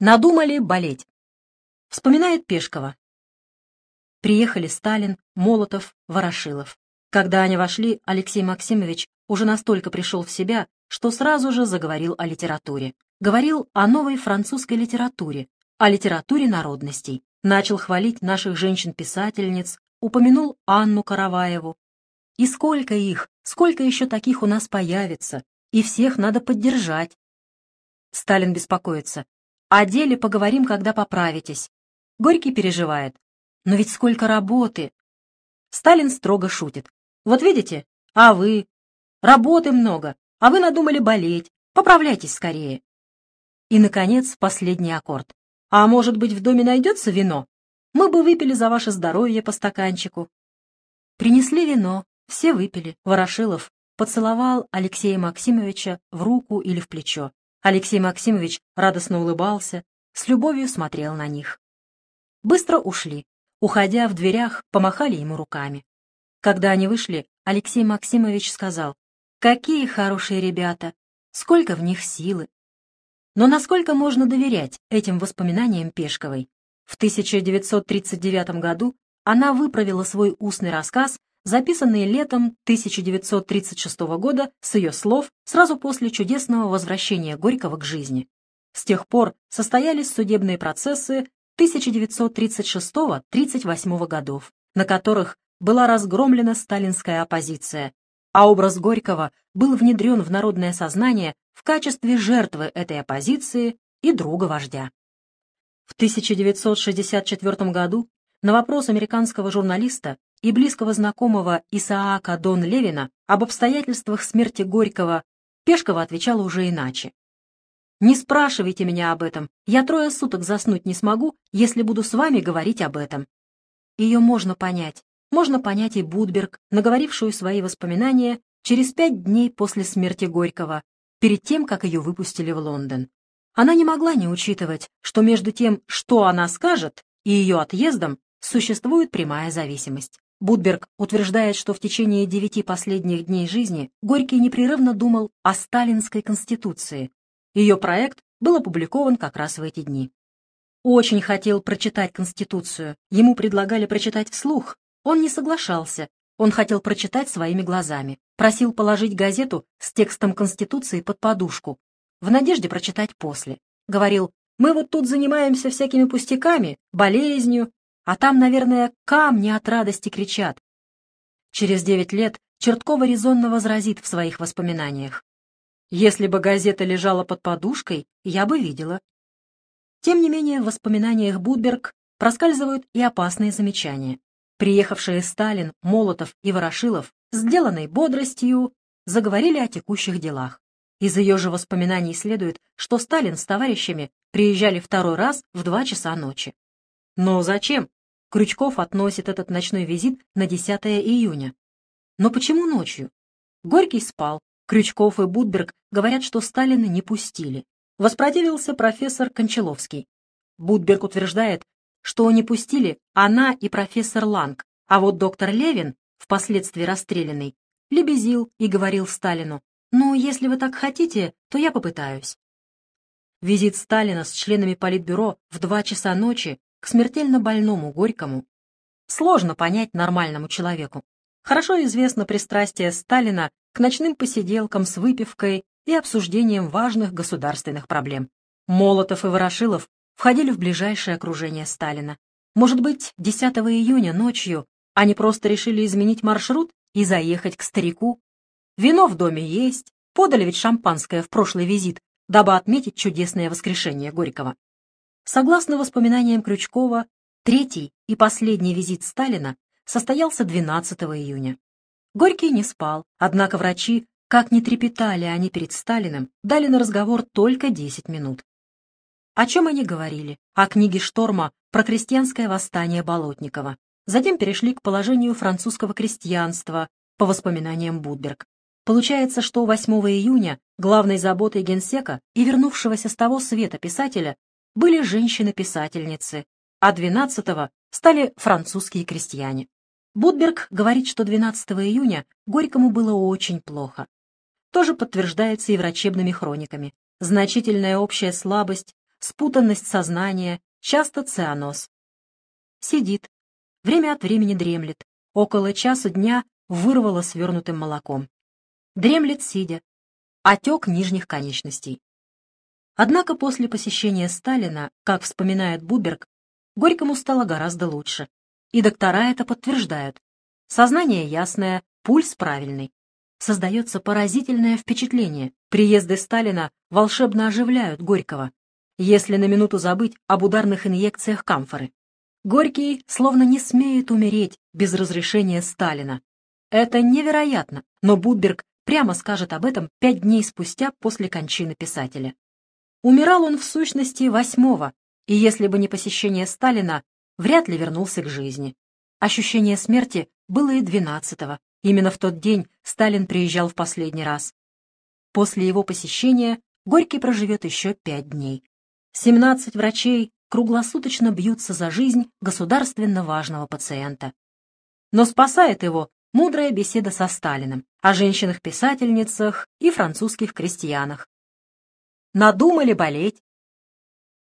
Надумали болеть. Вспоминает Пешкова. Приехали Сталин, Молотов, Ворошилов. Когда они вошли, Алексей Максимович уже настолько пришел в себя, что сразу же заговорил о литературе. Говорил о новой французской литературе, о литературе народностей. Начал хвалить наших женщин-писательниц, упомянул Анну Караваеву. И сколько их, сколько еще таких у нас появится, и всех надо поддержать. Сталин беспокоится. О деле поговорим, когда поправитесь. Горький переживает. Но ведь сколько работы! Сталин строго шутит. Вот видите, а вы? Работы много, а вы надумали болеть. Поправляйтесь скорее. И, наконец, последний аккорд. А может быть, в доме найдется вино? Мы бы выпили за ваше здоровье по стаканчику. Принесли вино, все выпили. Ворошилов поцеловал Алексея Максимовича в руку или в плечо. Алексей Максимович радостно улыбался, с любовью смотрел на них. Быстро ушли. Уходя в дверях, помахали ему руками. Когда они вышли, Алексей Максимович сказал, «Какие хорошие ребята! Сколько в них силы!» Но насколько можно доверять этим воспоминаниям Пешковой? В 1939 году она выправила свой устный рассказ, записанный летом 1936 года с ее слов сразу после чудесного возвращения Горького к жизни. С тех пор состоялись судебные процессы 1936-38 годов, на которых была разгромлена сталинская оппозиция, а образ Горького был внедрен в народное сознание в качестве жертвы этой оппозиции и друга вождя. В 1964 году на вопрос американского журналиста и близкого знакомого Исаака Дон Левина об обстоятельствах смерти Горького Пешкова отвечала уже иначе. Не спрашивайте меня об этом. Я трое суток заснуть не смогу, если буду с вами говорить об этом. Ее можно понять. Можно понять и Будберг, наговорившую свои воспоминания через пять дней после смерти Горького, перед тем, как ее выпустили в Лондон. Она не могла не учитывать, что между тем, что она скажет, и ее отъездом существует прямая зависимость. Будберг утверждает, что в течение девяти последних дней жизни Горький непрерывно думал о сталинской конституции, ее проект был опубликован как раз в эти дни. Очень хотел прочитать Конституцию. Ему предлагали прочитать вслух. Он не соглашался. Он хотел прочитать своими глазами. Просил положить газету с текстом Конституции под подушку, в надежде прочитать после. Говорил, мы вот тут занимаемся всякими пустяками, болезнью, а там, наверное, камни от радости кричат. Через девять лет Черткова резонно возразит в своих воспоминаниях. Если бы газета лежала под подушкой, я бы видела. Тем не менее, в воспоминаниях Будберг проскальзывают и опасные замечания. Приехавшие Сталин, Молотов и Ворошилов, сделанной бодростью, заговорили о текущих делах. Из ее же воспоминаний следует, что Сталин с товарищами приезжали второй раз в два часа ночи. Но зачем? Крючков относит этот ночной визит на 10 июня. Но почему ночью? Горький спал, Крючков и Будберг говорят, что Сталина не пустили. Воспротивился профессор Кончаловский. Будберг утверждает, что не пустили она и профессор Ланг, а вот доктор Левин, впоследствии расстрелянный, лебезил и говорил Сталину, «Ну, если вы так хотите, то я попытаюсь». Визит Сталина с членами Политбюро в два часа ночи к смертельно больному Горькому сложно понять нормальному человеку. Хорошо известно пристрастие Сталина к ночным посиделкам с выпивкой и обсуждением важных государственных проблем. Молотов и Ворошилов входили в ближайшее окружение Сталина. Может быть, 10 июня ночью они просто решили изменить маршрут и заехать к старику? Вино в доме есть, подали ведь шампанское в прошлый визит, дабы отметить чудесное воскрешение Горького. Согласно воспоминаниям Крючкова, третий и последний визит Сталина состоялся 12 июня. Горький не спал, однако врачи, как ни трепетали они перед Сталиным, дали на разговор только 10 минут. О чем они говорили? О книге Шторма про крестьянское восстание Болотникова. Затем перешли к положению французского крестьянства, по воспоминаниям Будберг. Получается, что 8 июня главной заботой генсека и вернувшегося с того света писателя были женщины-писательницы, а 12-го стали французские крестьяне. Будберг говорит, что 12 июня Горькому было очень плохо. Тоже подтверждается и врачебными хрониками. Значительная общая слабость, спутанность сознания, часто цианоз. Сидит, время от времени дремлет, около часа дня вырвало свернутым молоком. Дремлет сидя, отек нижних конечностей. Однако после посещения Сталина, как вспоминает Буберг, Горькому стало гораздо лучше. И доктора это подтверждают. Сознание ясное, пульс правильный. Создается поразительное впечатление. Приезды Сталина волшебно оживляют Горького, если на минуту забыть об ударных инъекциях камфоры. Горький словно не смеет умереть без разрешения Сталина. Это невероятно, но Будберг прямо скажет об этом пять дней спустя после кончины писателя. Умирал он в сущности восьмого, и если бы не посещение Сталина, вряд ли вернулся к жизни. Ощущение смерти было и двенадцатого. Именно в тот день Сталин приезжал в последний раз. После его посещения Горький проживет еще пять дней. Семнадцать врачей круглосуточно бьются за жизнь государственно важного пациента. Но спасает его мудрая беседа со Сталиным о женщинах-писательницах и французских крестьянах. Надумали болеть,